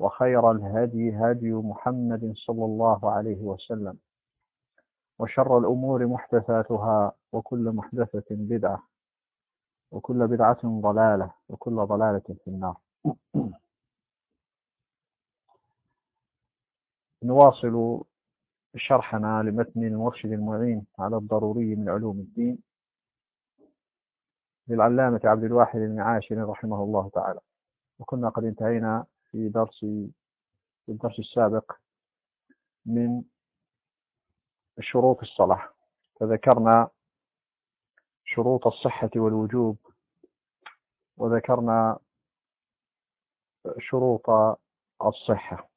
وخير الهدي هدي محمد صلى الله عليه وسلم. وشر الأمور محدثاتها وكل محدثة بدعة وكل بدعة ضلالة وكل ضلالة في النار. نواصل شرحنا لمتن المرشد المعين على الضروري من علوم الدين للعلامة عبد الواحد المعاشر رحمه الله تعالى. وكنا قد انتهينا في درس في الدرس السابق من شروط الصلاة. فذكرنا شروط الصحة والوجوب وذكرنا شروط الصحة.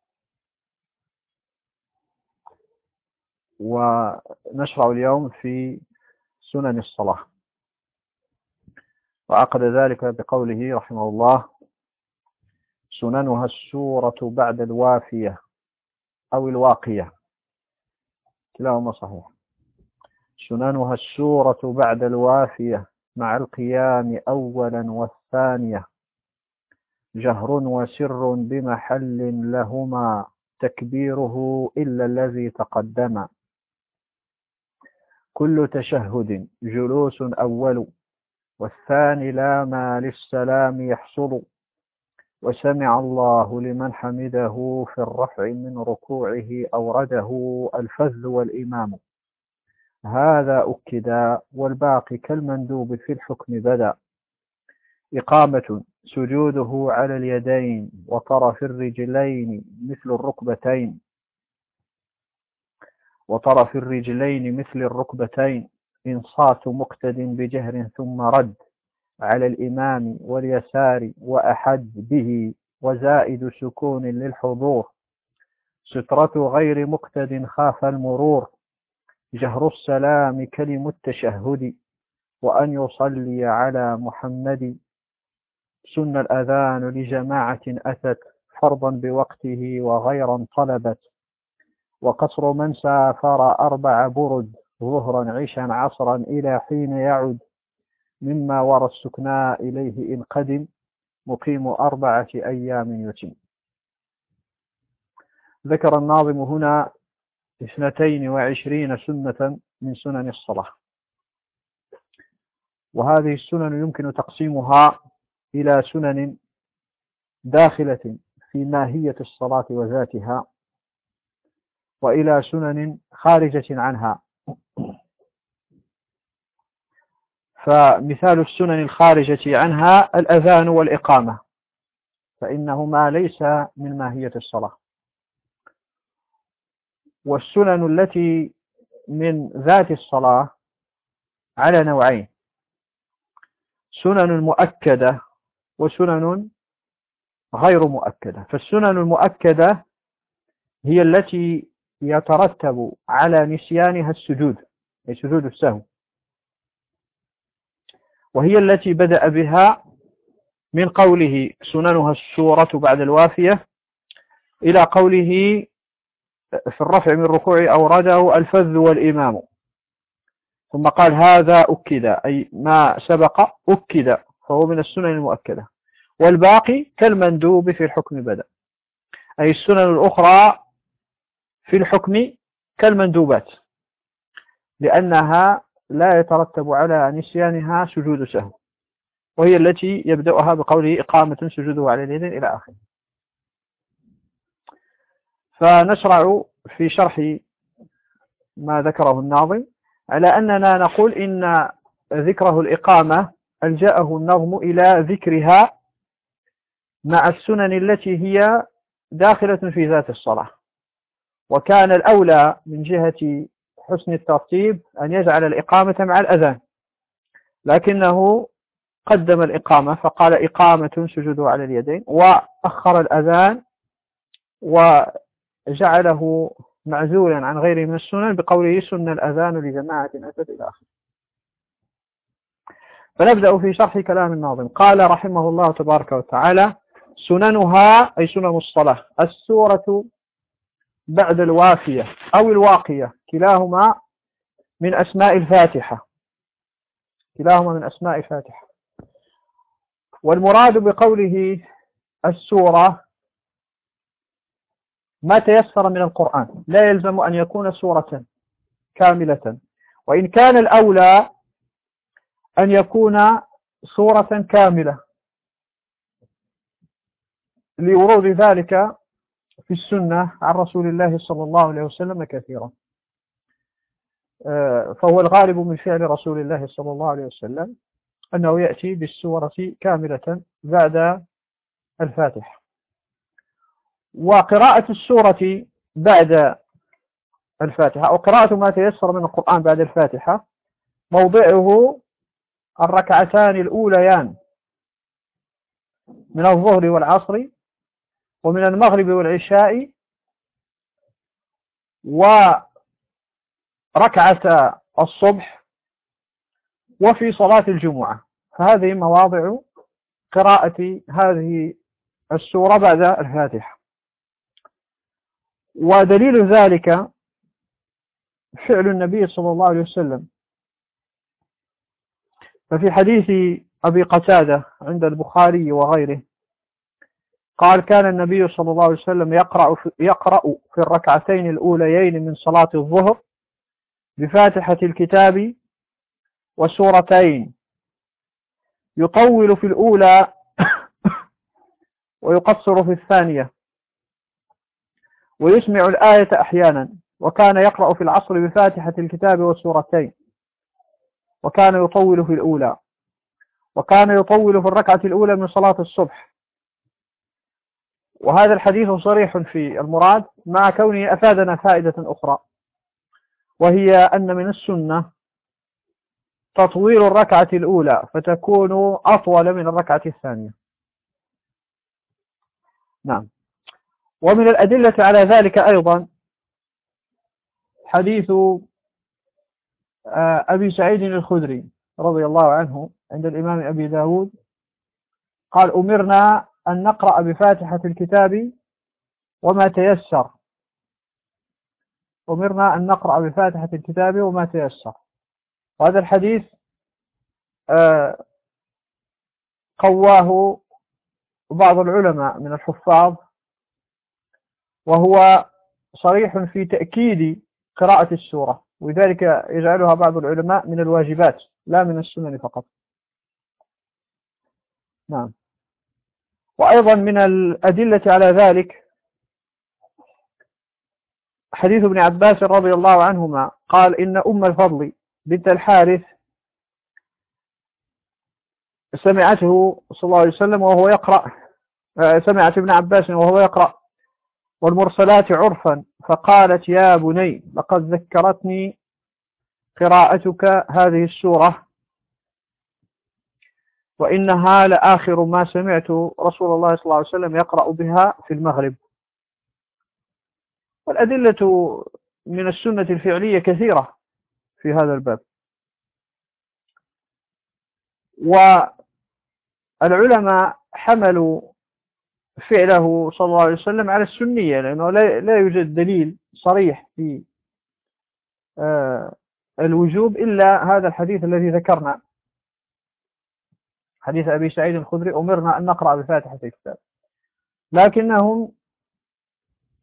ونشرع اليوم في سنن الصلاة. وعقد ذلك بقوله رحمه الله سننها السورة بعد الوافية أو الواقية. كلاهما صحيح. سننها السورة بعد الوافية مع القيام أولا والثانية. جهر وسر بمحل لهما. تكبيره إلا الذي تقدم. كل تشهد جلوس أول. والثاني لا ما للسلام يحصل. وسمع الله لمن حمده في الرفع من ركوعه أورده الفذ والإمام. هذا أكدا والباقي كالمندوب في الحكم بدا. إقامة سجوده على اليدين وطرف الرجلين مثل الركبتين. وطرف الرجلين مثل الركبتين. إنصات مقتد بجهر ثم رد. على الإمام واليسار وأحد به وزائد سكون للحضور. سترة غير مقتد خاف المرور. جهر السلام كلم التشهد. وأن يصلي على محمد. سن الأذان لجماعة أتت فرضا بوقته وغيرا طلبت وقصر من سافر أربع برد ظهرا عشا عصرا إلى حين يعد مما ورى السكنى إليه إن قدم مقيم أربعة أيام يتم. ذكر الناظم هنا اثنتين وعشرين سنة من سنن الصلاة. وهذه السنن يمكن تقسيمها إلى سنن داخلة في ماهية الصلاة وذاتها وإلى سنن خارجة عنها فمثال السنن الخارجة عنها الأذان والإقامة فإنهما ليس من ماهية الصلاة. والسنن التي من ذات الصلاة على نوعين سنن مؤكدة وسنن غير مؤكدة. فالسنن المؤكدة هي التي يترتب على نسيانها السجود أي سجود السهو. وهي التي بدأ بها من قوله سننها السورة بعد الوافية إلى قوله في الرفع من ركوع أورده الفذ والإمام. ثم قال هذا أكد أي ما سبق أكد فهو من السنن المؤكدة. والباقي كالمندوب في الحكم بدأ. أي السنن الأخرى في الحكم كالمندوبات لأنها لا يترتب على نسيانها سجود سهو وهي التي يبدأها بقوله إقامة سجوده على اليدين إلى آخره. فنشرع في شرح ما ذكره الناظم على أننا نقول إن ذكره الإقامة ألجأه النظم إلى ذكرها مع السنن التي هي داخلة في ذات الصلاة. وكان الأولى من جهة حسن الترتيب أن يجعل الإقامة مع الأذان. لكنه قدم الإقامة فقال إقامة سجود على اليدين وأخر الأذان وجعله معزولا عن غيره من السنن بقوله سن الأذان لجماعة أتت إلى آخره. فنبدأ في شرح كلام الناظم. قال رحمه الله تبارك وتعالى سننها أي سنن الصلاة السورة بعد الوافية أو الواقية. كلاهما من أسماء الفاتحة. كلاهما من أسماء الفاتحة. والمراد بقوله السورة ما تيسر من القرآن. لا يلزم أن يكون سورة كاملة. وإن كان الأولى أن يكون سورة كاملة. لورود ذلك في السنة عن رسول الله صلى الله عليه وسلم كثيرا. آه، فهو الغالب من فعل رسول الله صلى الله عليه وسلم أنه يأتي بالسورة كاملة بعد الفاتحة وقراءة السورة بعد الفاتحة أو قراءة ما تيسر من القرآن بعد الفاتحة موضعه الركعتان الأوليان من الظهر والعصر ومن المغرب والعشاء وركعة الصبح وفي صلاة الجمعة. فهذه مواضع قراءة هذه السورة بعد الفاتحة. ودليل ذلك فعل النبي صلى الله عليه وسلم. ففي حديث أبي قتادة عند البخاري وغيره قال كان النبي صلى الله عليه وسلم يقرأ في, يقرأ في الركعتين الأوليين من صلاة الظهر بفاتحة الكتاب وسورتين. يطول في الأولى ويقصر في الثانية. ويسمع الآية أحيانا. وكان يقرأ في العصر بفاتحة الكتاب والسورتين. وكان يطول في الأولى. وكان يطول في الركعة الأولى من صلاة الصبح. وهذا الحديث صريح في المراد مع كونه أفادنا فائدة أخرى وهي أن من السنة تطويل الركعة الأولى فتكون أطول من الركعة الثانية. نعم. ومن الأدلة على ذلك أيضا حديث آه، أبي سعيد الخدري رضي الله عنه عند الإمام أبي داود قال أمرنا أن نقرأ بفاتحة الكتاب وما تيسر. أمرنا أن نقرأ بفاتحة الكتاب وما تيسر. وهذا الحديث آه، قواه بعض العلماء من الحفاظ وهو صريح في تأكيد قراءة السورة ولذلك يجعلها بعض العلماء من الواجبات لا من السنن فقط. نعم. وأيضا من الأدلة على ذلك حديث ابن عباس رضي الله عنهما قال إن أم الفضل بنت الحارث سمعته صلى الله عليه وسلم وهو يقرأ سمعت ابن عباس وهو يقرأ والمرسلات عرفا فقالت يا بني لقد ذكرتني قراءتك هذه السورة وإنها لآخر ما سمعت رسول الله صلى الله عليه وسلم يقرأ بها في المغرب. والأدلة من السنة الفعلية كثيرة في هذا الباب. والعلماء حملوا فعله صلى الله عليه وسلم على السنية لأنه لا يوجد دليل صريح في آه، الوجوب إلا هذا الحديث الذي ذكرنا. حديث أبي سعيد الخدري أمرنا أن نقرأ بفاتحة الكتاب. لكنهم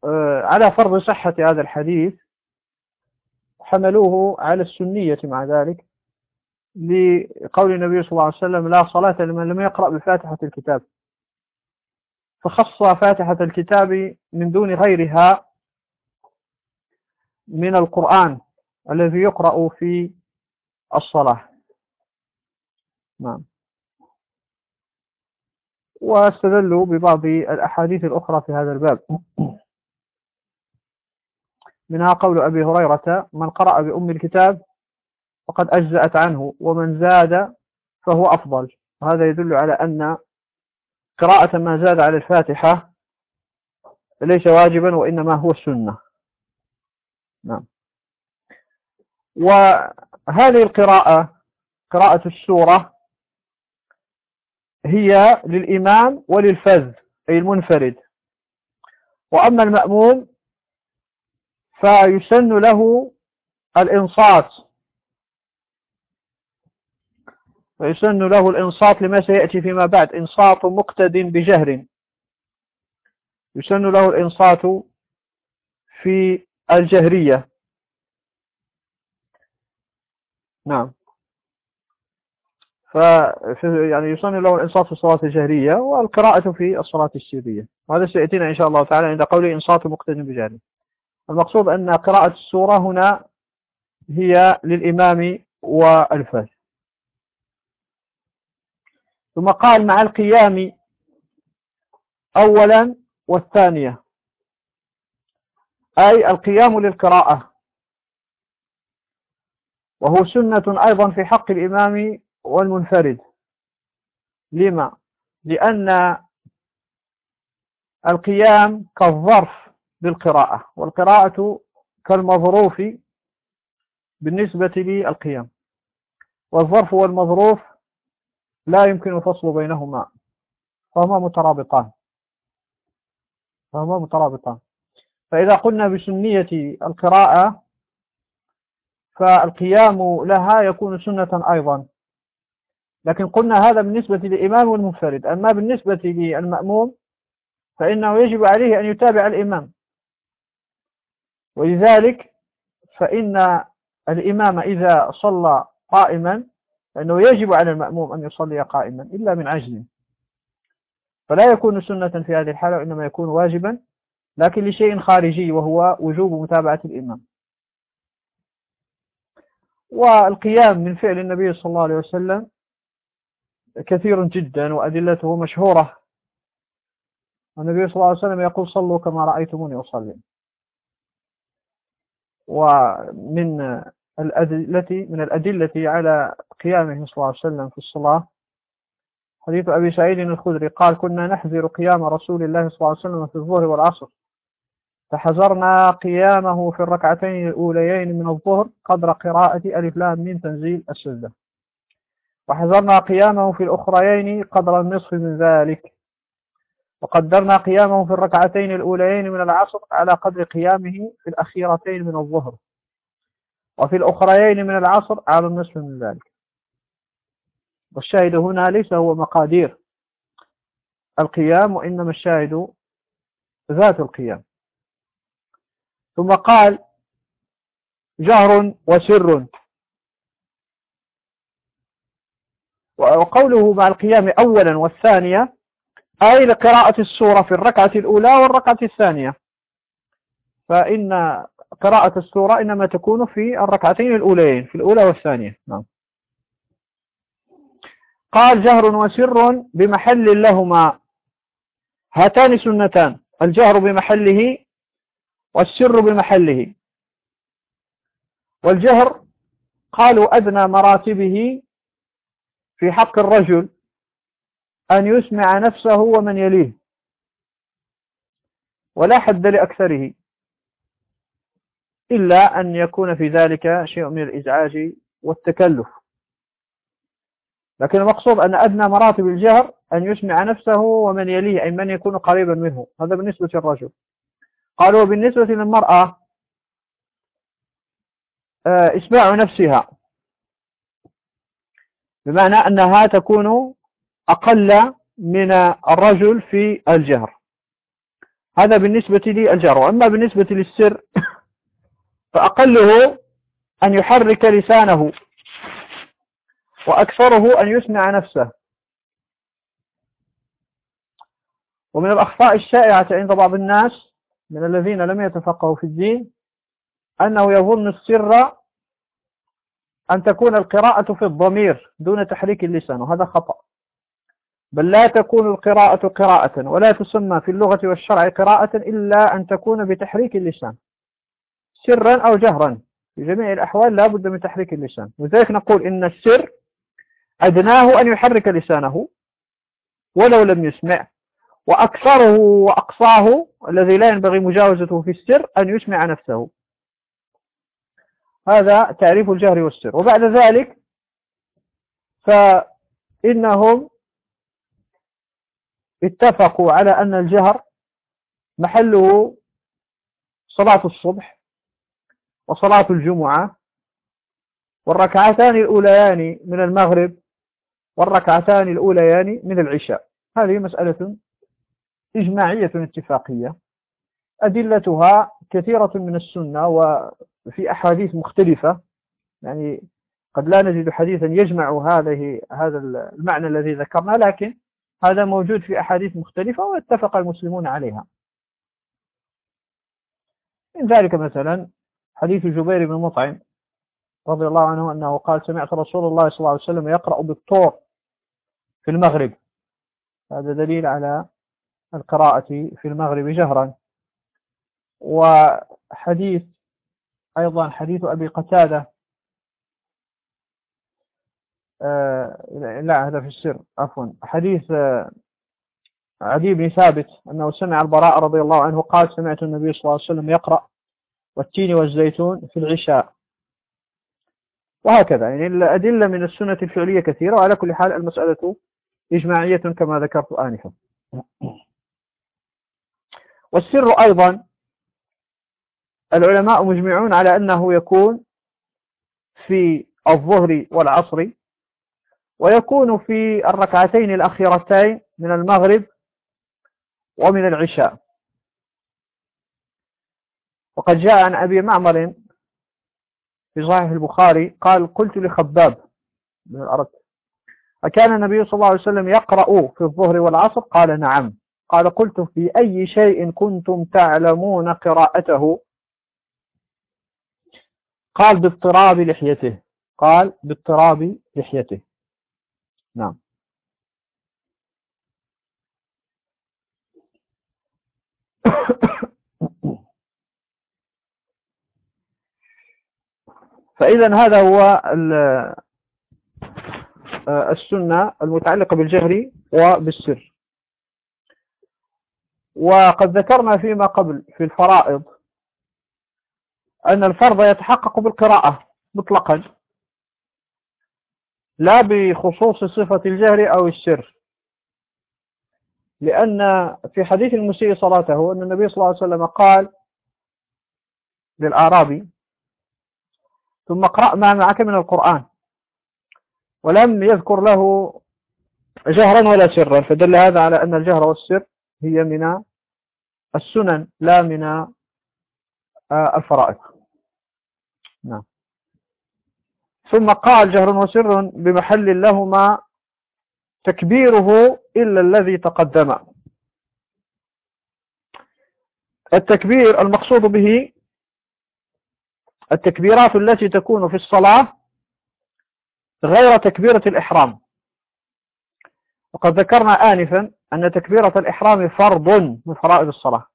آه، على فرض صحة هذا الحديث حملوه على السنية مع ذلك لقول النبي صلى الله عليه وسلم لا صلاة لمن لم يقرأ بفاتحة الكتاب. فخص فاتحة الكتاب من دون غيرها من القرآن الذي يقرأ في الصلاة. نعم. واستدلوا ببعض الأحاديث الأخرى في هذا الباب. منها قول أبي هريرة من قرأ بأم الكتاب فقد أجزأت عنه ومن زاد فهو أفضل. وهذا يدل على أن قراءة ما زاد على الفاتحة ليس واجبا وإنما هو السنة. نعم. وهذه القراءة قراءة السورة هي للإمام وللفذ أي المنفرد. وأما المأموم فيسن له الإنصات. ويسن له الإنصات لما سيأتي فيما بعد إنصات مقتد بجهر. يسن له الإنصات في الجهرية. نعم. ف يعني يسن له الإنصات في الصلاة الجهرية والقراءة في الصلاة السرية وهذا سيأتينا إن شاء الله تعالى عند قوله إنصات مقتد بجهر المقصود أن قراءة السورة هنا هي للإمام والفاز ثم قال مع القيام أولا والثانية. أي القيام للقراءة. وهو سنة أيضا في حق الإمام والمنفرد. لما؟ لأن القيام كالظرف بالقراءة والقراءة كالمظروف بالنسبة للقيام. والظرف والمظروف لا يمكن الفصل بينهما فهما مترابطان. فهما مترابطان. فإذا قلنا بسنية القراءة فالقيام لها يكون سنة أيضا. لكن قلنا هذا بالنسبة للإمام والمنفرد. أما بالنسبة للمأموم فإنه يجب عليه أن يتابع الإمام. ولذلك فإن الإمام إذا صلى قائما فإنه يجب على المأموم أن يصلي قائما إلا من عجل فلا يكون سنة في هذه الحالة وإنما يكون واجبا لكن لشيء خارجي وهو وجوب متابعة الإمام. والقيام من فعل النبي صلى الله عليه وسلم كثير جدا وأدلته مشهورة. النبي صلى الله عليه وسلم يقول صلوا كما رأيتموني أصلي. ومن الأدلة من الأدلة على قيامه صلى الله عليه وسلم في الصلاة حديث أبي سعيد الخدري قال كنا نحذر قيام رسول الله صلى الله عليه وسلم في الظهر والعصر. فحذرنا قيامه في الركعتين الأوليين من الظهر قدر قراءة ألف لام من تنزيل السجدة وحذرنا قيامه في الأخريين قدر النصف من ذلك. وقدرنا قيامه في الركعتين الأوليين من العصر على قدر قيامه في الأخيرتين من الظهر. وفي الأخريين من العصر على النصف من ذلك. والشاهد هنا ليس هو مقادير القيام وإنما الشاهد ذات القيام. ثم قال جهر وسر. وقوله مع القيام أولا والثانية أي لقراءة السورة في الركعة الأولى والركعة الثانية. فإن قراءة السورة إنما تكون في الركعتين الأولين في الأولى والثانية. نعم. قال جهر وسر بمحل لهما. هاتان سنتان. الجهر بمحله والسر بمحله. والجهر قالوا أدنى مراتبه في حق الرجل أن يسمع نفسه ومن يليه ولا حد لأكثره إلا أن يكون في ذلك شيء من الإزعاج والتكلف. لكن المقصود أن أدنى مراتب الجهر أن يسمع نفسه ومن يليه أي من يكون قريبا منه. هذا بالنسبة للرجل. قالوا بالنسبة للمرأة آه، إسماع نفسها. بمعنى أنها تكون أقل من الرجل في الجهر. هذا بالنسبة للجهر وأما بالنسبة للسر فأقله أن يحرك لسانه وأكثره أن يسمع نفسه. ومن الأخطاء الشائعة عند بعض الناس من الذين لم يتفقهوا في الدين أنه يظن السر أن تكون القراءة في الضمير دون تحريك اللسان وهذا خطأ. بل لا تكون القراءة قراءة ولا تسمى في اللغة والشرع قراءة إلا أن تكون بتحريك اللسان. سرا أو جهرا في جميع الأحوال لا بد من تحريك اللسان. وذلك نقول إن السر أدناه أن يحرك لسانه ولو لم يسمع وأكثره وأقصاه الذي لا ينبغي مجاوزته في السر أن يسمع نفسه. هذا تعريف الجهر والسر. وبعد ذلك فإنهم اتفقوا على أن الجهر محله صلاة الصبح وصلاة الجمعة والركعتان الأوليان من المغرب والركعتان الأوليان من العشاء. هذه مسألة إجماعية اتفاقية. أدلتها كثيرة من السنة وفي أحاديث مختلفة. يعني قد لا نجد حديثا يجمع هذه هذا المعنى الذي ذكرنا لكن هذا موجود في أحاديث مختلفة واتفق المسلمون عليها. من ذلك مثلا حديث جبير بن مطعم رضي الله عنه أنه قال سمعت رسول الله صلى الله عليه وسلم يقرأ بالطور في المغرب. هذا دليل على القراءة في المغرب جهرا. وحديث أيضا حديث أبي قتادة. آه لا هذا في السر. عفوا. حديث آه عدي بن ثابت أنه سمع البراء رضي الله عنه قال سمعت النبي صلى الله عليه وسلم يقرأ والتين والزيتون في العشاء. وهكذا يعني الأدلة من السنة الفعلية كثيرة وعلى كل حال المسألة إجماعية كما ذكرت آنفا. والسر أيضا العلماء مجمعون على أنه يكون في الظهر والعصر ويكون في الركعتين الأخيرتين من المغرب ومن العشاء. وقد جاء عن أبي معمر في صحيح البخاري قال قلت لخباب بن الأرد أكان النبي صلى الله عليه وسلم يقرأ في الظهر والعصر؟ قال نعم. قال قلت في أي شيء كنتم تعلمون قراءته؟ قال باضطراب لحيته. قال باضطراب لحيته. نعم. فإذا هذا هو آه، السنة المتعلقة بالجهر وبالسر. وقد ذكرنا فيما قبل في الفرائض أن الفرض يتحقق بالقراءة مطلقا لا بخصوص صفة الجهر أو السر لأن في حديث المسيء صلاته أن النبي صلى الله عليه وسلم قال للأعرابي ثم اقرأ ما معك من القرآن ولم يذكر له جهرا ولا سرا فدل هذا على أن الجهر والسر هي من السنن لا من الفرائض نعم ثم قال جهر وسر بمحل لهما تكبيره إلا الذي تقدم. التكبير المقصود به التكبيرات التي تكون في الصلاة غير تكبيرة الإحرام. وقد ذكرنا آنفا أن تكبيرة الإحرام فرض من فرائض الصلاة.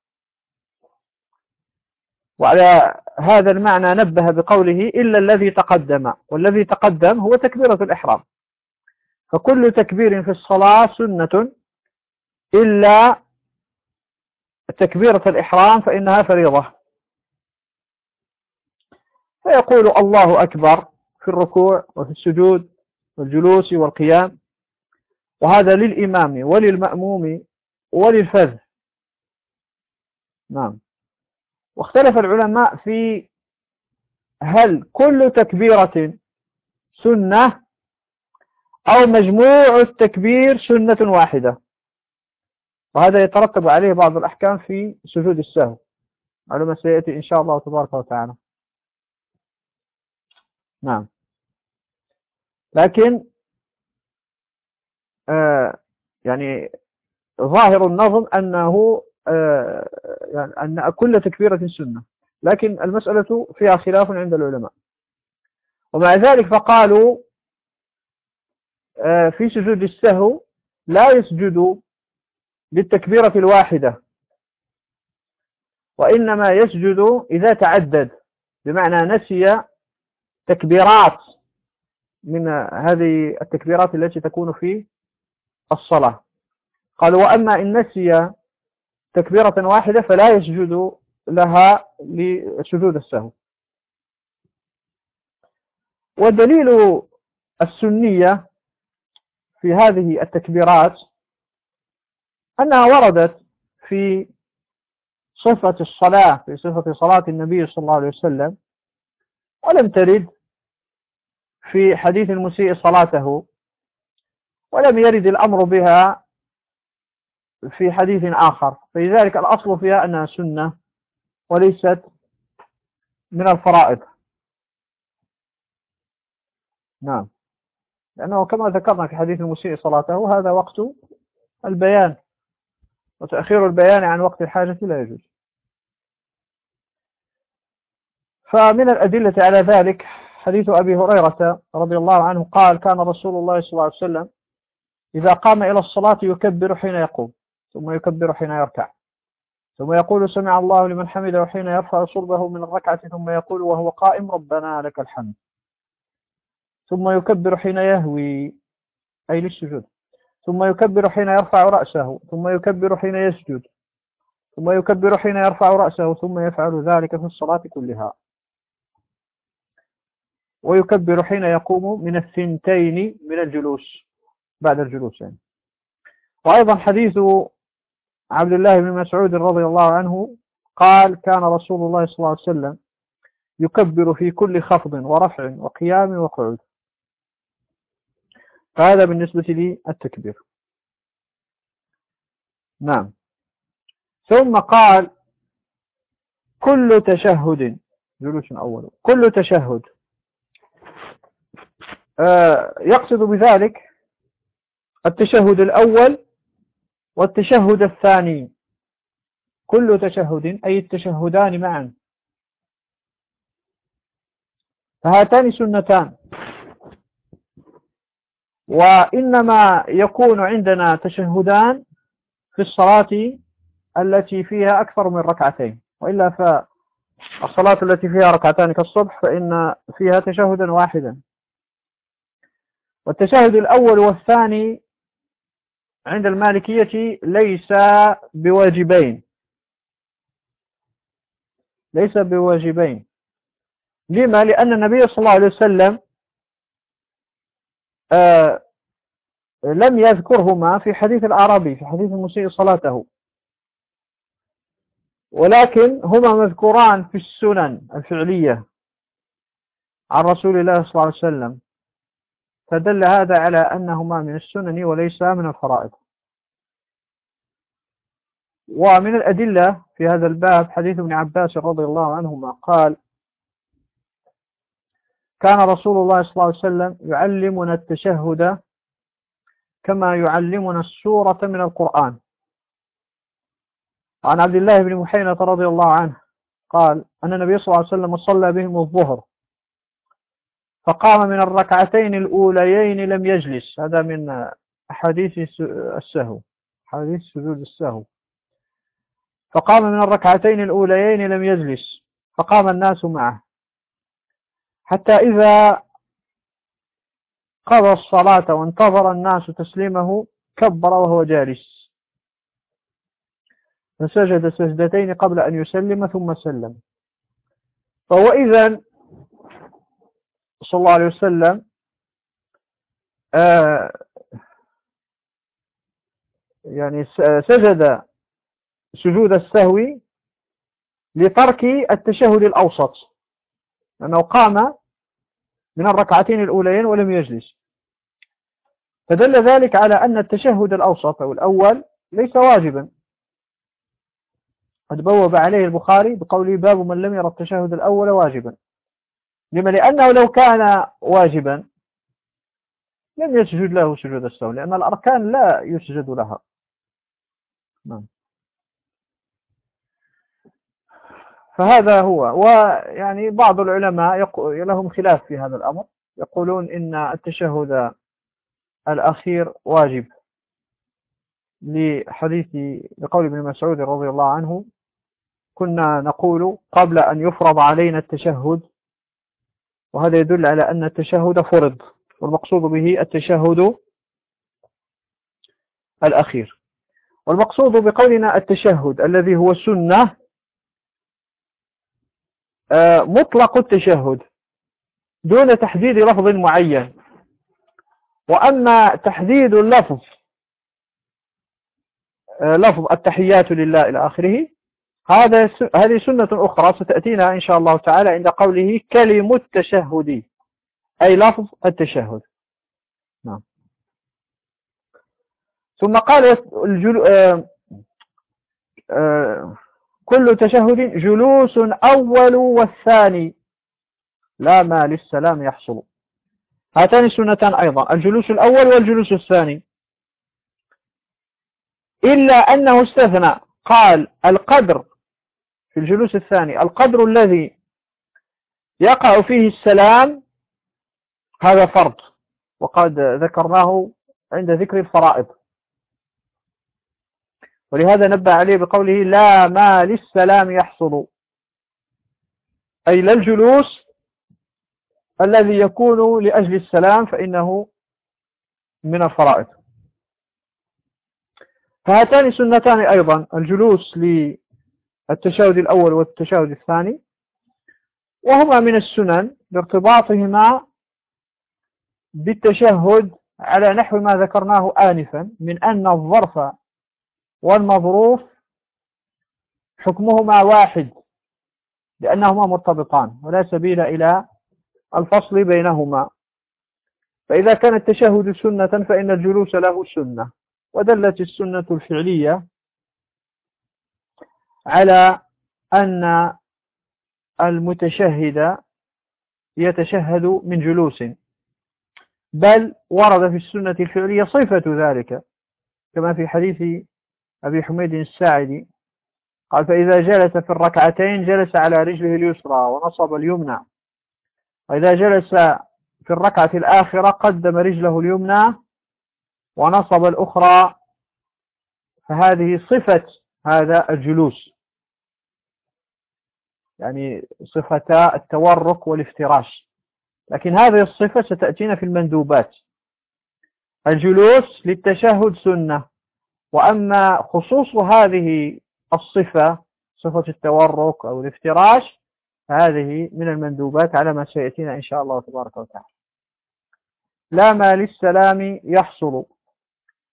وعلى هذا المعنى نبه بقوله إلا الذي تقدم والذي تقدم هو تكبيرة الإحرام. فكل تكبير في الصلاة سنة إلا تكبيرة الإحرام فإنها فريضة. فيقول الله أكبر في الركوع وفي السجود والجلوس والقيام. وهذا للإمام وللمأموم وللفذ. نعم. واختلف العلماء في هل كل تكبيرة سنة أو مجموع التكبير سنة واحدة. وهذا يترتب عليه بعض الأحكام في سجود السهو. على ما سيأتي إن شاء الله تبارك وتعالى. نعم. لكن آه يعني ظاهر النظم أنه يعني أن كل تكبيرة سنة لكن المسألة فيها خلاف عند العلماء. ومع ذلك فقالوا آه في سجود السهو لا يسجد بالتكبيرة الواحدة وإنما يسجد إذا تعدد بمعنى نسي تكبيرات من هذه التكبيرات التي تكون في الصلاة. قال وأما إن نسي تكبيرة واحدة فلا يسجد لها لسجود السهو. ودليل السنية في هذه التكبيرات أنها وردت في صفة الصلاة في صفة صلاة النبي صلى الله عليه وسلم ولم ترد في حديث المسيء صلاته ولم يرد الأمر بها في حديث آخر. فلذلك الأصل فيها أنها سنة وليست من الفرائض. نعم. لأنه كما ذكرنا في حديث المسيء صلاته هذا وقت البيان. وتأخير البيان عن وقت الحاجة لا يجوز. فمن الأدلة على ذلك حديث أبي هريرة رضي الله عنه قال كان رسول الله صلى الله عليه وسلم إذا قام إلى الصلاة يكبر حين يقوم. ثم يكبر حين يركع. ثم يقول سمع الله لمن حمده حين يرفع صلبه من الركعة ثم يقول وهو قائم ربنا لك الحمد. ثم يكبر حين يهوي أي للسجود. ثم يكبر حين يرفع رأسه ثم يكبر حين يسجد. ثم يكبر حين يرفع رأسه ثم يفعل ذلك في الصلاة كلها. ويكبر حين يقوم من الثنتين من الجلوس بعد الجلوس يعني وأيضا حديث عبد الله بن مسعود رضي الله عنه قال كان رسول الله صلى الله عليه وسلم يكبر في كل خفض ورفع وقيام وقعود. فهذا بالنسبة لي التكبير. نعم. ثم قال كل تشهد جلوس أول كل تشهد. آه، يقصد بذلك التشهد الأول والتشهد الثاني. كل تشهد أي التشهدان معا. فهاتان سنتان. وإنما يكون عندنا تشهدان في الصلاة التي فيها أكثر من ركعتين. وإلا فالصلاة التي فيها ركعتان كالصبح فإن فيها تشهدا واحدا. والتشهد الأول والثاني عند المالكية ليس بواجبين. ليس بواجبين. لما؟ لأن النبي صلى الله عليه وسلم آه لم يذكرهما في حديث الأعرابي في حديث المسيء صلاته. ولكن هما مذكوران في السنن الفعلية عن رسول الله صلى الله عليه وسلم. فدل هذا على أنهما من السنن وليس من الفرائض. ومن الأدلة في هذا الباب حديث ابن عباس رضي الله عنهما قال كان رسول الله صلى الله عليه وسلم يعلمنا التشهد كما يعلمنا السورة من القرآن. عن عبد الله بن محينة رضي الله عنه قال أن النبي صلى الله عليه وسلم صلى بهم الظهر فقام من الركعتين الأوليين لم يجلس. هذا من أحاديث السهو حديث سجود السهو. فقام من الركعتين الأوليين لم يجلس فقام الناس معه. حتى إذا قضى الصلاة وانتظر الناس تسليمه كبر وهو جالس. فسجد سجدتين قبل أن يسلم ثم سلم. فهو إذن صلى الله عليه وسلم آه يعني سجد سجود السهو لترك التشهد الأوسط لأنه قام من الركعتين الأوليين ولم يجلس. فدل ذلك على أن التشهد الأوسط أو الأول ليس واجبا. قد بوب عليه البخاري بقوله باب من لم يرى التشهد الأول واجبا. لما لأنه لو كان واجبا لم يسجد له سجود السهو لأن الأركان لا يسجد لها. نعم. فهذا هو. ويعني بعض العلماء لهم خلاف في هذا الأمر. يقولون إن التشهد الأخير واجب لحديث لقول ابن مسعود رضي الله عنه كنا نقول قبل أن يفرض علينا التشهد وهذا يدل على أن التشهد فرض والمقصود به التشهد الأخير. والمقصود بقولنا التشهد الذي هو سنة آه، مطلق التشهد دون تحديد لفظ معين. وأما تحديد اللفظ آه، لفظ التحيات لله إلى آخره هذا هذه سنة أخرى ستأتينا إن شاء الله تعالى عند قوله كلم التشهد. أي لفظ التشهد. نعم. ثم قال الجلو آه آه كل تشهد جلوس أول والثاني. لا ما للسلام يحصل. هاتان السنتان أيضا. الجلوس الأول والجلوس الثاني. إلا أنه استثنى. قال القدر في الجلوس الثاني. القدر الذي يقع فيه السلام هذا فرض. وقد ذكرناه عند ذكر الفرائض. ولهذا نبه عليه بقوله لا ما للسلام يحصل. أي لا الجلوس الذي يكون لأجل السلام فإنه من الفرائض. فهاتان سنتان أيضا الجلوس للتشاهد الأول والتشاهد الثاني وهما من السنن لارتباطهما بالتشهد على نحو ما ذكرناه آنفا من أن الظرف والمظروف حكمهما واحد لأنهما مرتبطان ولا سبيل إلى الفصل بينهما. فإذا كان التشهد سنة فإن الجلوس له سنة ودلت السنة الفعلية على أن المتشهد يتشهد من جلوس. بل ورد في السنة الفعلية صفة ذلك كما في حديث أبي حميد الساعدي. قال فإذا جلس في الركعتين جلس على رجله اليسرى ونصب اليمنى. وإذا جلس في الركعة الآخرة قدم رجله اليمنى ونصب الأخرى. فهذه صفة هذا الجلوس. يعني صفة التورك والافتراش. لكن هذه الصفة ستأتينا في المندوبات. الجلوس للتشهد سنة. وأما خصوص هذه الصفة صفة التورك أو الافتراش هذه من المندوبات على ما سيأتينا إن شاء الله تبارك وتعالى. لا ما للسلام يحصل.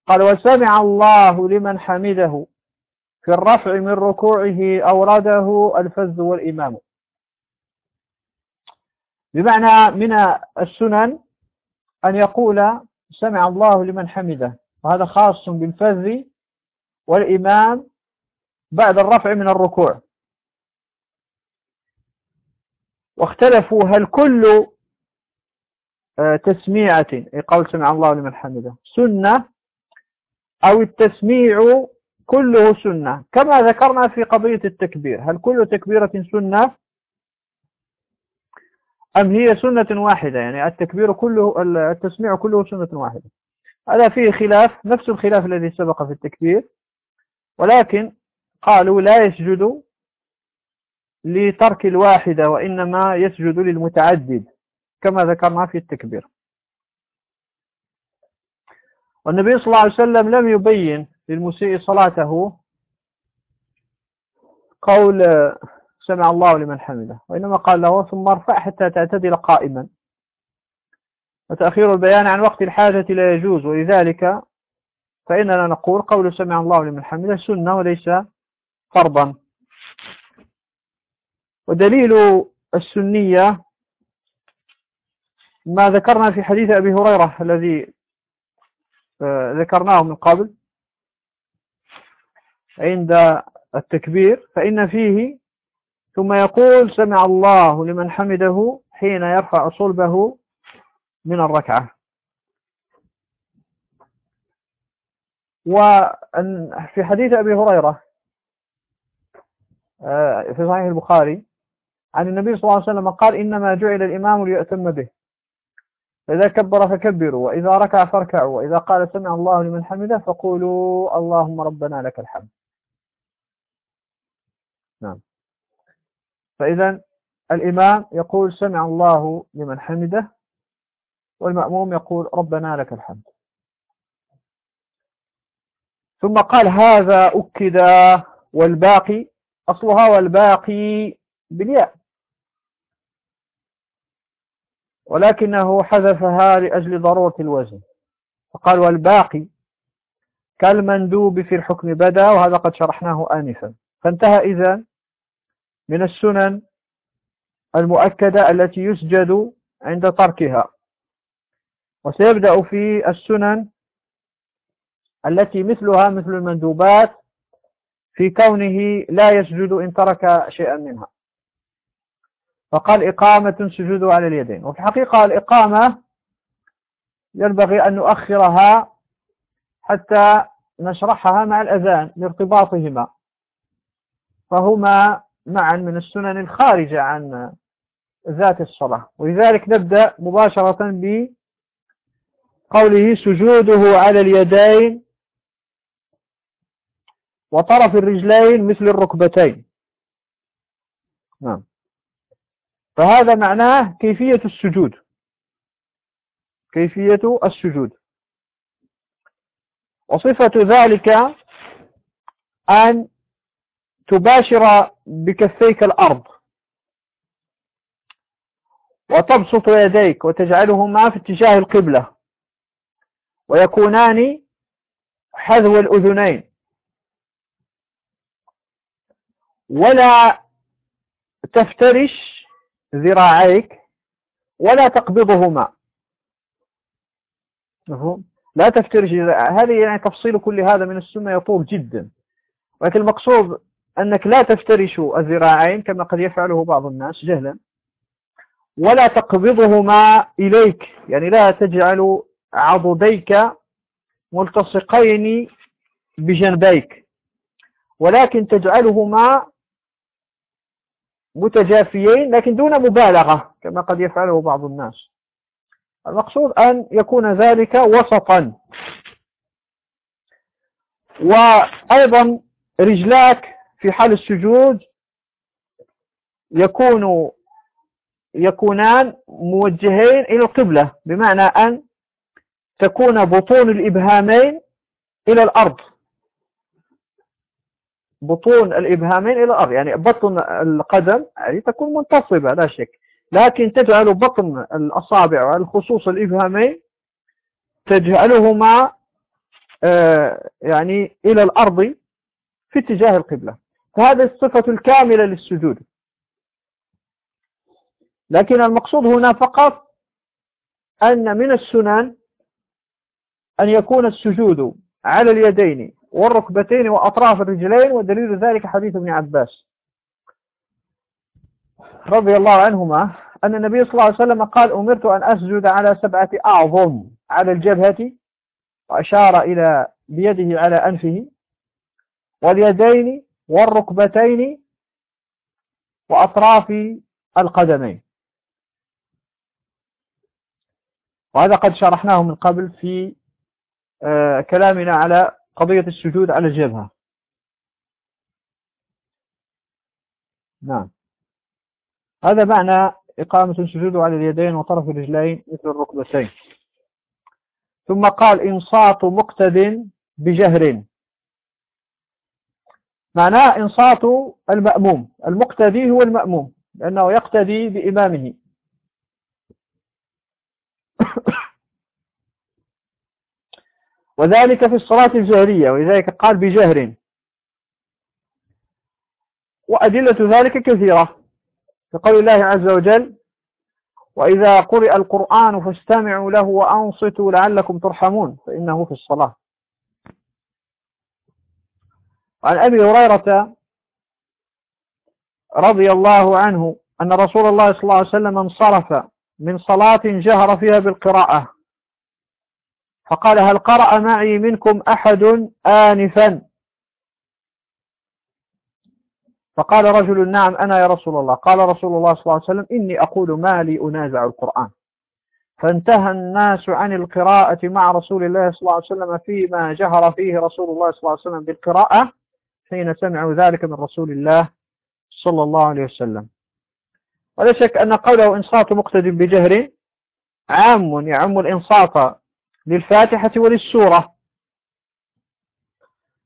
قال وسمع الله لمن حمده في الرفع من ركوعه أورده الفز والإمام. بمعنى من السنن أن يقول سمع الله لمن حمده وهذا خاص بالفذ والإمام بعد الرفع من الركوع. واختلفوا هل كل آه، تسميعة قول سمع الله لمن حمده سنة أو التسميع كله سنة. كما ذكرنا في قضية التكبير. هل كل تكبيرة سنة؟ أم هي سنة واحدة؟ يعني التكبير كله التسميع كله سنة واحدة. هذا فيه خلاف نفس الخلاف الذي سبق في التكبير. ولكن قالوا لا يسجد لترك الواحدة وإنما يسجد للمتعدد كما ذكرنا في التكبير. والنبي صلى الله عليه وسلم لم يبين للمسيء صلاته. قول سمع الله لمن حمده. وإنما قال له ثم ارفع حتى تعتدل قائما. وتأخير البيان عن وقت الحاجة لا يجوز. ولذلك فإننا نقول قول سمع الله لمن حمده سنة وليس فرضا. ودليل السنية ما ذكرنا في حديث أبي هريرة الذي آه، ذكرناه من قبل. عند التكبير فإن فيه ثم يقول سمع الله لمن حمده حين يرفع صلبه من الركعة. وفي حديث أبي هريرة آه، في صحيح البخاري عن النبي صلى الله عليه وسلم قال إنما جعل الإمام ليأتم به. فإذا كبر فكبروا وإذا ركع فاركعوا وإذا قال سمع الله لمن حمده فقولوا اللهم ربنا لك الحمد. نعم. فإذا الإمام يقول سمع الله لمن حمده والمأموم يقول ربنا لك الحمد. ثم قال هذا أكد والباقي أصلها والباقي بالياء. ولكنه حذفها لأجل ضرورة الوزن. فقال والباقي كالمندوب في الحكم بدا وهذا قد شرحناه آنفا. فانتهى إذا من السنن المؤكدة التي يسجد عند تركها. وسيبدأ في السنن التي مثلها مثل المندوبات في كونه لا يسجد إن ترك شيئا منها. فقال إقامة سجود على اليدين. وفي الحقيقة الإقامة ينبغي أن نؤخرها حتى نشرحها مع الأذان لارتباطهما. فهما معا من السنن الخارجة عن ذات الصلاة. ولذلك نبدأ مباشرة بقوله سجوده على اليدين وطرف الرجلين مثل الركبتين. نعم. فهذا معناه كيفية السجود. كيفية السجود. وصفة ذلك أن تباشر بكفيك الأرض وتبسط يديك وتجعلهما في اتجاه القبلة ويكونان حذو الأذنين. ولا تفترش ذراعيك ولا تقبضهما. مفهوم؟ لا تفترش هذه يعني تفصيل كل هذا من السنة يطول جدا. ولكن المقصود أنك لا تفترش الذراعين كما قد يفعله بعض الناس جهلا ولا تقبضهما إليك. يعني لا تجعل عضديك ملتصقين بجنبيك ولكن تجعلهما متجافيين لكن دون مبالغة كما قد يفعله بعض الناس. المقصود أن يكون ذلك وسطا. وأيضا رجلاك في حال السجود يكون يكونان موجهين إلى القبلة بمعنى أن تكون بطون الإبهامين إلى الأرض. بطون الإبهامين إلى الأرض يعني بطن القدم يعني تكون منتصبة لا شك. لكن تجعل بطن الأصابع والخصوص الإبهامين تجعلهما آه، يعني إلى الأرض في اتجاه القبلة. فهذه الصفة الكاملة للسجود. لكن المقصود هنا فقط أن من السنن أن يكون السجود على اليدين والركبتين وأطراف الرجلين ودليل ذلك حديث ابن عباس رضي الله عنهما أن النبي صلى الله عليه وسلم قال أمرت أن أسجد على سبعة أعظم على الجبهة وأشار إلى بيده على أنفه واليدين والركبتين وأطراف القدمين. وهذا قد شرحناه من قبل في آه، كلامنا على قضية السجود على الجبهة. نعم. هذا معنى إقامة السجود على اليدين وطرف الرجلين مثل الركبتين. ثم قال إنصات مقتد بجهر. معناه إنصات المأموم. المقتدي هو المأموم لأنه يقتدي بإمامه. وذلك في الصلاة الجهرية ولذلك قال بجهر. وأدلة ذلك كثيرة كقول الله عز وجل وإذا قرئ القرآن فاستمعوا له وأنصتوا لعلكم ترحمون فإنه في الصلاة. وعن أبي هريرة رضي الله عنه أن رسول الله صلى الله عليه وسلم انصرف من صلاة جهر فيها بالقراءة. فقال هل قرأ معي منكم أحد آنفا؟ فقال رجل نعم أنا يا رسول الله. قال رسول الله صلى الله عليه وسلم إني أقول ما لي أنازع القرآن. فانتهى الناس عن القراءة مع رسول الله صلى الله عليه وسلم فيما جهر فيه رسول الله صلى الله عليه وسلم بالقراءة. حين سمعوا ذلك من رسول الله صلى الله عليه وسلم. ولا شك أن قوله إنصات مقتد بجهر عام يعم الإنصات للفاتحة وللسورة.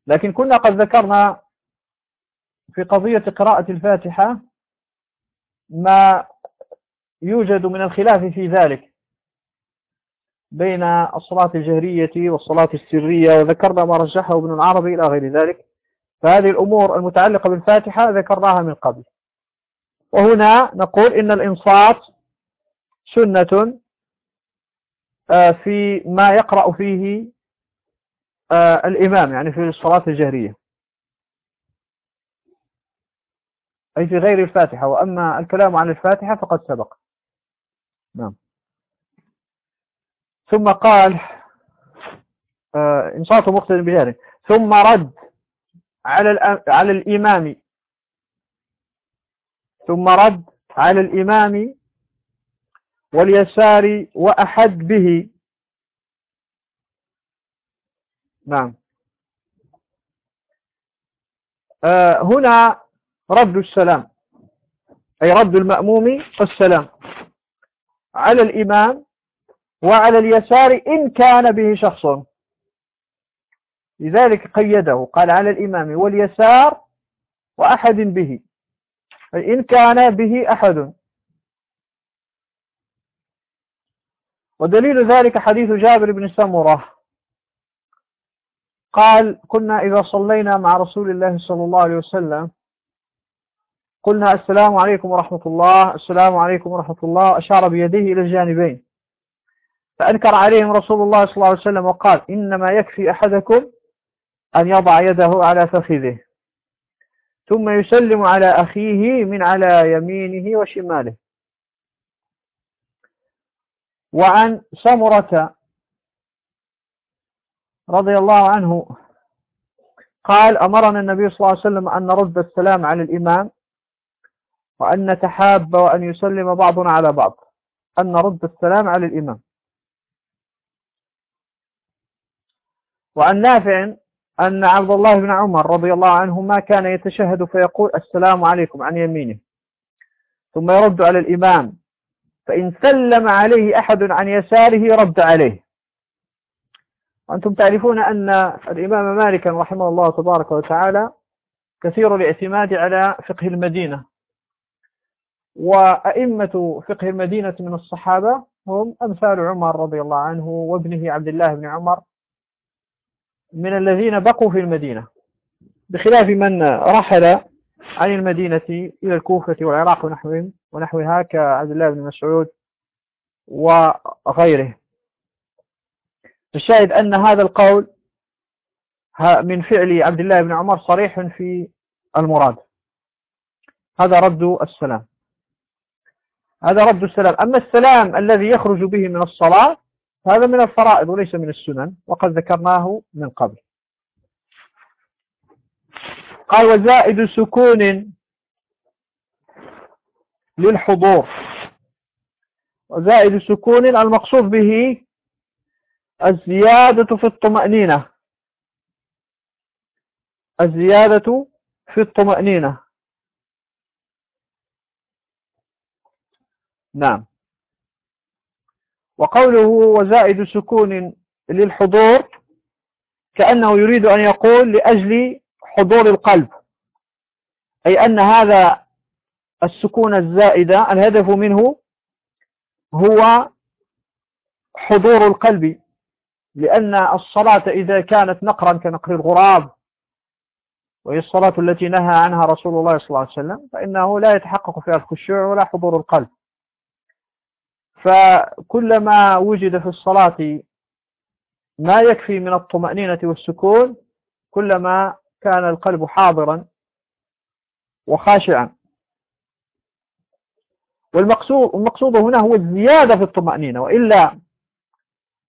لكن كنا قد ذكرنا في قضية قراءة الفاتحة ما يوجد من الخلاف في ذلك بين الصلاة الجهرية والصلاة السرية وذكرنا ما رجحه ابن العربي إلى غير ذلك. فهذه الأمور المتعلقة بالفاتحة ذكرناها من قبل. وهنا نقول إن الإنصات سنة آه، في ما يقرأ فيه آه، الإمام يعني في الصلاة الجهرية. أي في غير الفاتحة. وأما الكلام عن الفاتحة فقد سبق. نعم. ثم قال آه، إنصات مقتد بجهره. ثم رد على على الإمام. ثم رد على الإمام واليسار وأحد به. نعم. آه هنا رد السلام. أي رد المأموم السلام. على الإمام وعلى اليسار إن كان به شخص. لذلك قيده قال على الإمام واليسار وأحد به أي إن كان به أحد. ودليل ذلك حديث جابر بن سمرة. قال كنا إذا صلينا مع رسول الله صلى الله عليه وسلم قلنا السلام عليكم ورحمة الله السلام عليكم ورحمة الله. أشار بيده إلى الجانبين. فأنكر عليهم رسول الله صلى الله عليه وسلم وقال إنما يكفي أحدكم أن يضع يده على فخذه ثم يسلم على أخيه من على يمينه وشماله. وعن سمرة رضي الله عنه قال أمرنا النبي صلى الله عليه وسلم أن نرد السلام على الإمام وأن نتحاب وأن يسلم بعضنا على بعض أن نرد السلام على الإمام. وعن نافع أن عبد الله بن عمر رضي الله عنهما كان يتشهد فيقول السلام عليكم عن يمينه. ثم يرد على الإمام فإن سلم عليه أحد عن يساره رد عليه. وأنتم تعرفون أن الإمام مالكا رحمه الله تبارك وتعالى كثير الاعتماد على فقه المدينة. وأئمة فقه المدينة من الصحابة هم أمثال عمر رضي الله عنه وابنه عبد الله بن عمر. من الذين بقوا في المدينة بخلاف من رحل عن المدينة إلى الكوفة والعراق ونحوهم ونحوها كعبد الله بن مسعود وغيره. الشاهد أن هذا القول من فعل عبد الله بن عمر صريح في المراد. هذا رد السلام. هذا رد السلام. أما السلام الذي يخرج به من الصلاة هذا من الفرائض وليس من السنن وقد ذكرناه من قبل. قال وزائد سكون للحضور. وزائد سكون المقصود به الزيادة في الطمأنينة. الزيادة في الطمأنينة. نعم. وقوله وزائد سكون للحضور كأنه يريد أن يقول لأجل حضور القلب. أي أن هذا السكون الزائدة الهدف منه هو حضور القلب لأن الصلاة إذا كانت نقرا كنقر الغراب وهي الصلاة التي نهى عنها رسول الله صلى الله عليه وسلم فإنه لا يتحقق فيها الخشوع ولا حضور القلب. فكلما وجد في الصلاة ما يكفي من الطمأنينة والسكون كلما كان القلب حاضرا وخاشعا. والمقصود المقصود هنا هو الزيادة في الطمأنينة وإلا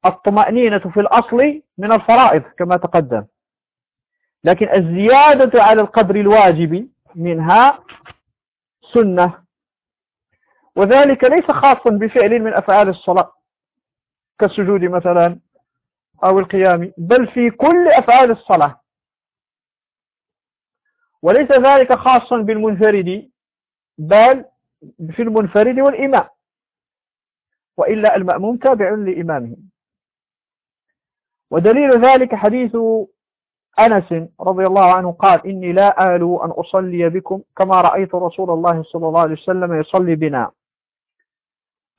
الطمأنينة في الأصل من الفرائض كما تقدم. لكن الزيادة على القدر الواجب منها سنة وذلك ليس خاصا بفعل من أفعال الصلاة كالسجود مثلا أو القيام بل في كل أفعال الصلاة. وليس ذلك خاصا بالمنفرد بل في المنفرد والإمام وإلا المأموم تابع لإمامه. ودليل ذلك حديث أنس رضي الله عنه قال إني لا آل أن أصلي بكم كما رأيت رسول الله صلى الله عليه وسلم يصلي بنا.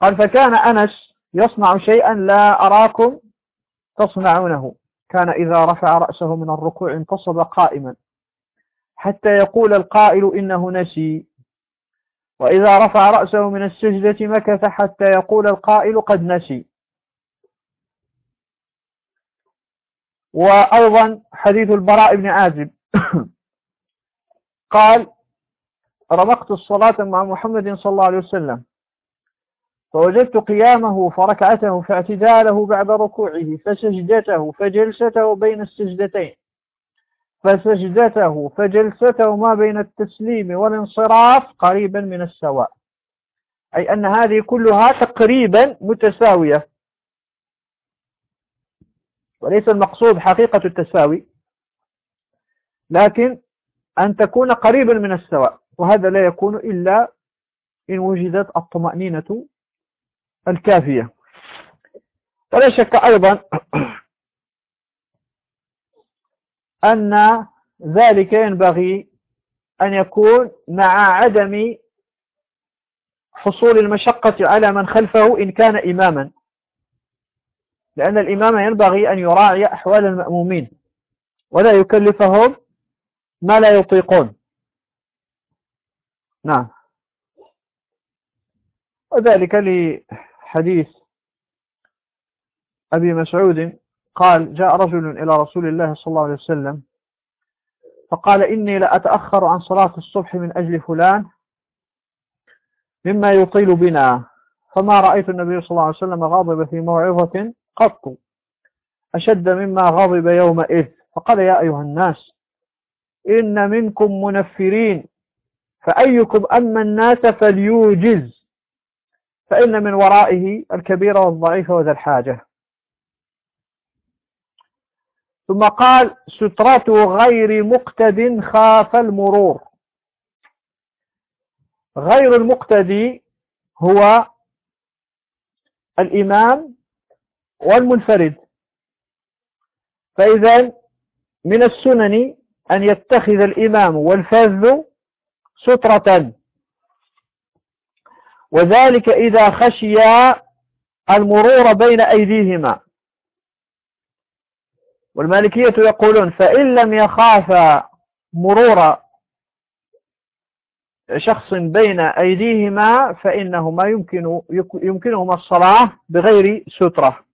قال فكان أنس يصنع شيئا لا أراكم تصنعونه. كان إذا رفع رأسه من الركوع انتصب قائما حتى يقول القائل إنه نسي. وإذا رفع رأسه من السجدة مكث حتى يقول القائل قد نسي. وأيضا حديث البراء بن عازب. قال رمقت الصلاة مع محمد صلى الله عليه وسلم. فوجدت قيامه فركعته فاعتداله بعد ركوعه فسجدته فجلسته بين السجدتين. فسجدته فجلسته ما بين التسليم والانصراف قريبا من السواء. أي أن هذه كلها تقريبا متساوية. وليس المقصود حقيقة التساوي لكن أن تكون قريبا من السواء. وهذا لا يكون إلا إن وجدت الطمأنينة الكافية. ولا شك أيضا أن ذلك ينبغي أن يكون مع عدم حصول المشقة على من خلفه إن كان إماما. لأن الإمام ينبغي أن يراعي أحوال المأمومين ولا يكلفهم ما لا يطيقون. نعم. وذلك لحديث أبي مسعود قال جاء رجل إلى رسول الله صلى الله عليه وسلم فقال إني لأتأخر عن صلاة الصبح من أجل فلان مما يطيل بنا. فما رأيت النبي صلى الله عليه وسلم غاضب في موعظة قط أشد مما غضب يومئذ. فقال يا أيها الناس إن منكم منفرين فأيكم أما الناس فليوجز. فإن من ورائه الكبير والضعيف وذا الحاجة. ثم قال سترة غير مقتد خاف المرور. غير المقتدي هو الإمام والمنفرد. فإذا من السنن أن يتخذ الإمام والفذ سترة. وذلك إذا خشي المرور بين أيديهما. والمالكية يقولون فإن لم يخاف مرور شخص بين أيديهما فإنهما يمكن يمكنهما الصلاة بغير سترة.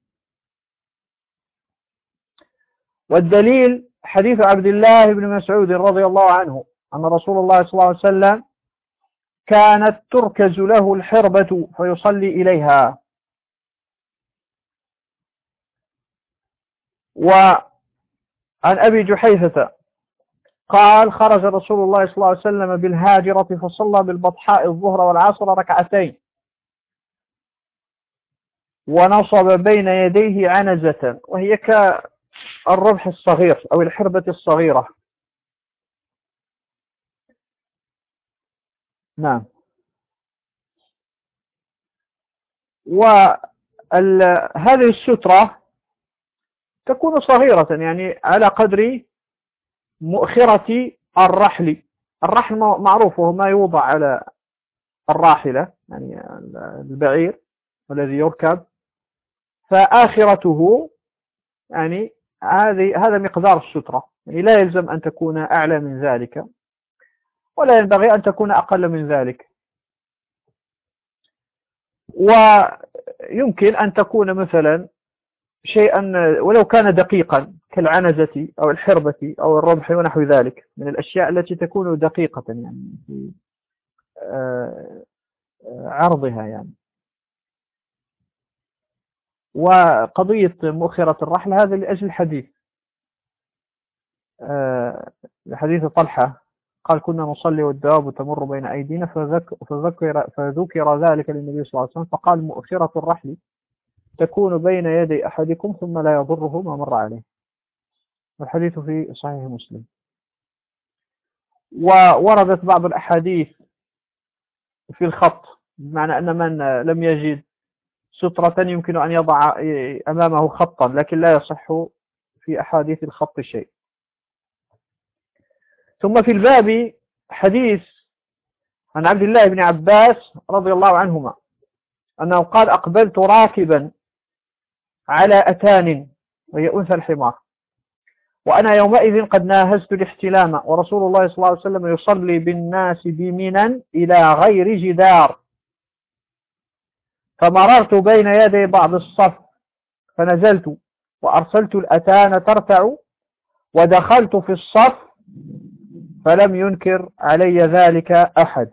والدليل حديث عبد الله بن مسعود رضي الله عنه أن رسول الله صلى الله عليه وسلم كانت تركز له الحربة فيصلي إليها. وعن أبي جحيفة قال خرج رسول الله صلى الله عليه وسلم بالهاجرة فصلى بالبطحاء الظهر والعصر ركعتين. ونصب بين يديه عنزة وهي كالربح الصغير أو الحربة الصغيرة. نعم. وهذه السترة تكون صغيرة يعني على قدر مؤخرة الرحل. الرحل معروف وهو ما يوضع على الراحلة يعني البعير والذي يركب. فآخرته يعني هذه هذا مقدار السترة يعني لا يلزم أن تكون أعلى من ذلك. ولا ينبغي أن تكون أقل من ذلك. ويمكن أن تكون مثلا شيئا ولو كان دقيقا كالعنزة أو الحربة أو الرمح ونحو ذلك من الأشياء التي تكون دقيقة يعني في آه، عرضها يعني. وقضية مؤخرة الرحل هذا لأجل الحديث آه، حديث طلحة. قال كنا نصلي والدواب تمر بين أيدينا فذكر, فذكر ذلك للنبي صلى الله عليه وسلم فقال مؤخرة الرحل تكون بين يدي أحدكم ثم لا يضره ما مر عليه. والحديث في صحيح مسلم. ووردت بعض الأحاديث في الخط بمعنى أن من لم يجد سترة يمكن أن يضع أمامه خطا لكن لا يصح في أحاديث الخط شيء. ثم في الباب حديث عن عبد الله بن عباس رضي الله عنهما أنه قال أقبلت راكبا على أتان وهي أنثى الحمار وأنا يومئذ قد ناهزت الاحتلام ورسول الله صلى الله عليه وسلم يصلي بالناس بمنا إلى غير جدار. فمررت بين يدي بعض الصف فنزلت وأرسلت الأتان ترتع ودخلت في الصف فلم ينكر علي ذلك أحد.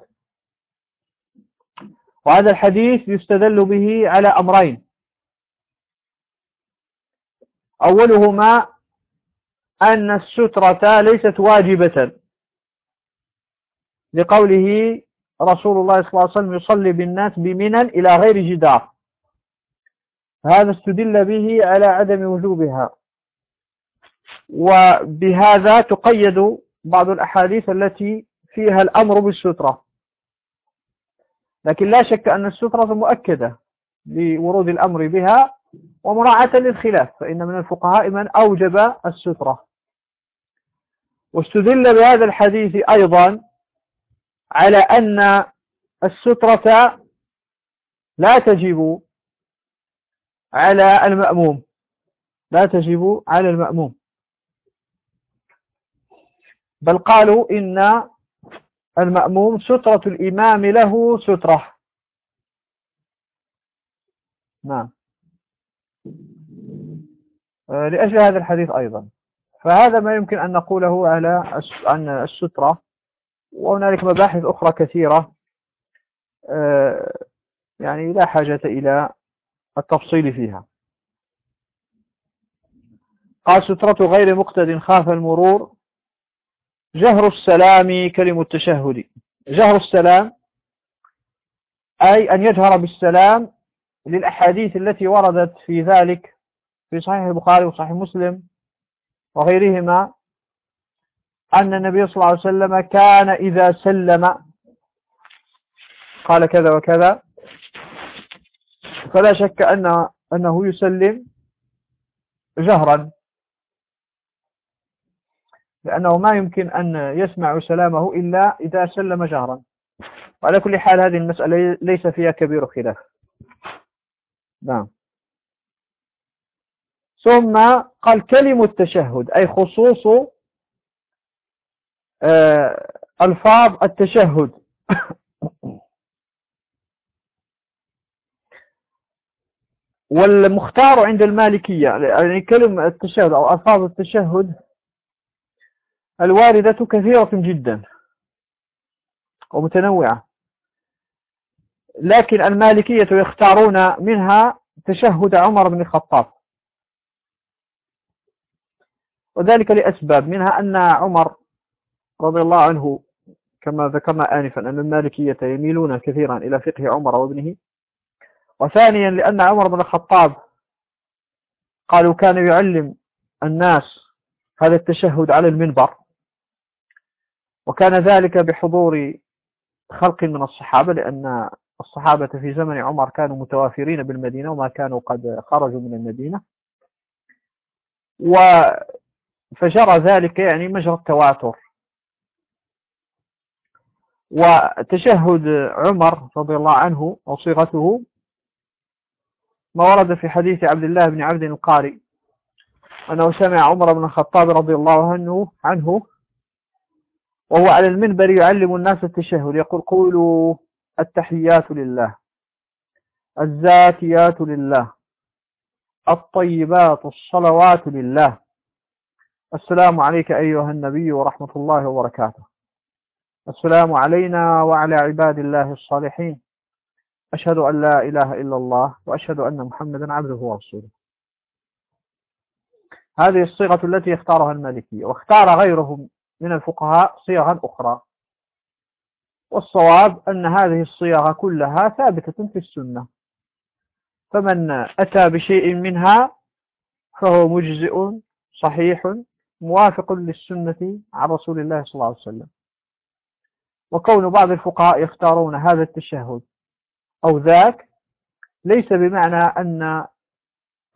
وهذا الحديث يستدل به على أمرين. أولهما أن السترة ليست واجبة. لقوله رسول الله صلى الله عليه وسلم يصلي بالناس بمنى إلى غير جدار. هذا استدل به على عدم وجوبها. وبهذا تقيد بعض الأحاديث التي فيها الأمر بالسترة. لكن لا شك أن السترة مؤكدة لورود الأمر بها ومراعاة للخلاف فإن من الفقهاء من أوجب السترة. واستدل بهذا الحديث أيضا على أن السترة لا تجب على المأموم. لا تجب على المأموم. بل قالوا إن المأموم سترة الإمام له سترة. نعم. آه، لأجل هذا الحديث أيضا. فهذا ما يمكن أن نقوله على عن السترة. وهنالك مباحث أخرى كثيرة. آه، يعني لا حاجة إلى التفصيل فيها. قال سترة غير مقتد خاف المرور. جهر السلام كلم التشهد. جهر السلام أي أن يجهر بالسلام للأحاديث التي وردت في ذلك في صحيح البخاري وصحيح مسلم وغيرهما أن النبي صلى الله عليه وسلم كان إذا سلم قال كذا وكذا فلا شك أن أنه يسلم جهرا. لأنه ما يمكن أن يسمع سلامه إلا إذا سلم جهرا. وعلى كل حال هذه المسألة ليس فيها كبير خلاف. نعم. ثم قال كلمة التشهد أي خصوص آه، ألفاظ التشهد. والمختار عند المالكية يعني كلمة التشهد أو ألفاظ التشهد الواردة كثيرة جدا ومتنوعة. لكن المالكية يختارون منها تشهد عمر بن الخطاب. وذلك لأسباب منها أن عمر رضي الله عنه كما ذكرنا آنفا أن المالكية يميلون كثيرا إلى فقه عمر وابنه. وثانيا لأن عمر بن الخطاب قالوا كان يعلم الناس هذا التشهد على المنبر. وكان ذلك بحضور خلق من الصحابة لأن الصحابة في زمن عمر كانوا متوافرين بالمدينة وما كانوا قد خرجوا من المدينة. و فجرى ذلك يعني مجرى التواتر. وتشهد عمر رضي الله عنه أو صيغته ما ورد في حديث عبد الله بن عبد القاري أنه سمع عمر بن الخطاب رضي الله عنه عنه وهو على المنبر يعلم الناس التشهد يقول قولوا التحيات لله الزاكيات لله الطيبات الصلوات لله. السلام عليك أيها النبي ورحمة الله وبركاته. السلام علينا وعلى عباد الله الصالحين. أشهد أن لا إله إلا الله وأشهد أن محمدا عبده ورسوله. هذه الصيغة التي اختارها المالكية واختار غيرهم من الفقهاء صيغا أخرى. والصواب أن هذه الصيغة كلها ثابتة في السنة. فمن أتى بشيء منها فهو مجزئ صحيح موافق للسنة عن رسول الله صلى الله عليه وسلم. وكون بعض الفقهاء يختارون هذا التشهد أو ذاك ليس بمعنى أن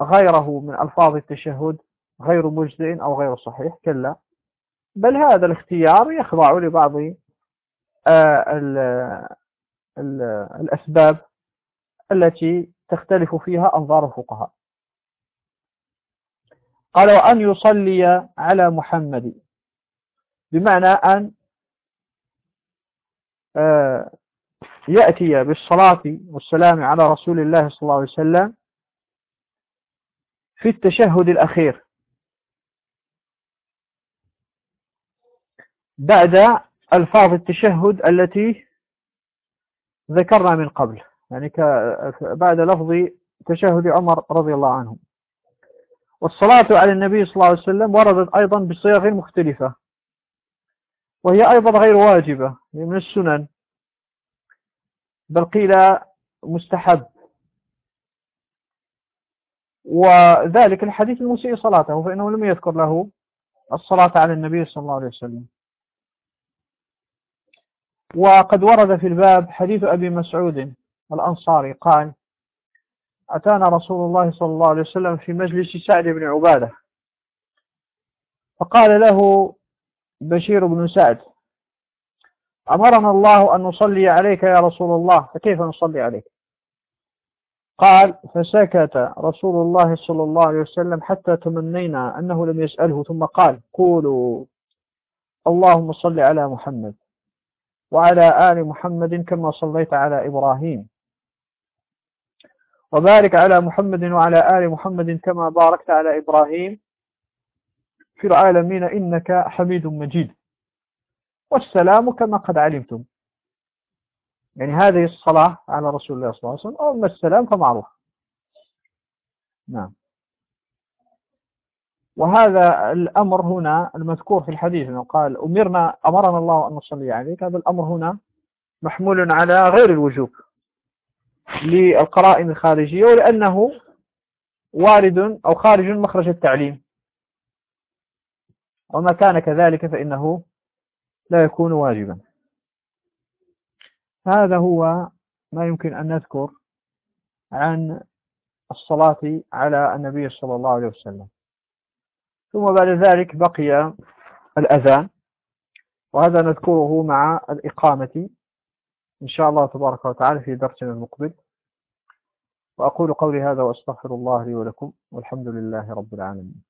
غيره من ألفاظ التشهد غير مجزئ أو غير صحيح كلا. بل هذا الاختيار يخضع لبعض آه، الأسباب التي تختلف فيها أنظار الفقهاء. قال وأن يصلي على محمد. بمعنى أن آه، يأتي بالصلاة والسلام على رسول الله صلى الله عليه وسلم في التشهد الأخير. بعد ألفاظ التشهد التي ذكرنا من قبل. يعني بعد لفظ تشهد عمر رضي الله عنه. والصلاة على النبي صلى الله عليه وسلم وردت أيضا بصيغ مختلفة. وهي أيضا غير واجبة من السنن. بل قيل مستحب. وذلك الحديث المسيء صلاته فإنه لم يذكر له الصلاة على النبي صلى الله عليه وسلم. وقد ورد في الباب حديث أبي مسعود الأنصاري قال أتانا رسول الله صلى الله عليه وسلم في مجلس سعد بن عبادة. فقال له بشير بن سعد أمرنا الله أن نصلي عليك يا رسول الله فكيف نصلي عليك؟ قال فسكت رسول الله صلى الله عليه وسلم حتى تمنينا أنه لم يسأله ثم قال قولوا اللهم صل على محمد. وعلى آل محمد كما صليت على إبراهيم. وبارك على محمد وعلى آل محمد كما باركت على إبراهيم. في العالمين إنك حميد مجيد. والسلام كما قد علمتم. يعني هذه الصلاة على رسول الله صلى الله عليه وسلم أو السلام فمعروف. نعم. وهذا الأمر هنا المذكور في الحديث أنه قال أمرنا أمرنا الله أن نصلي عليك. هذا الأمر هنا محمول على غير الوجوب للقرائن الخارجية ولأنه وارد أو خارج مخرج التعليم. وما كان كذلك فإنه لا يكون واجبا. هذا هو ما يمكن أن نذكر عن الصلاة على النبي صلى الله عليه وسلم. ثم بعد ذلك بقي الأذان وهذا نذكره مع الإقامة إن شاء الله تبارك وتعالى في درسنا المقبل. وأقول قولي هذا وأستغفر الله لي ولكم والحمد لله رب العالمين.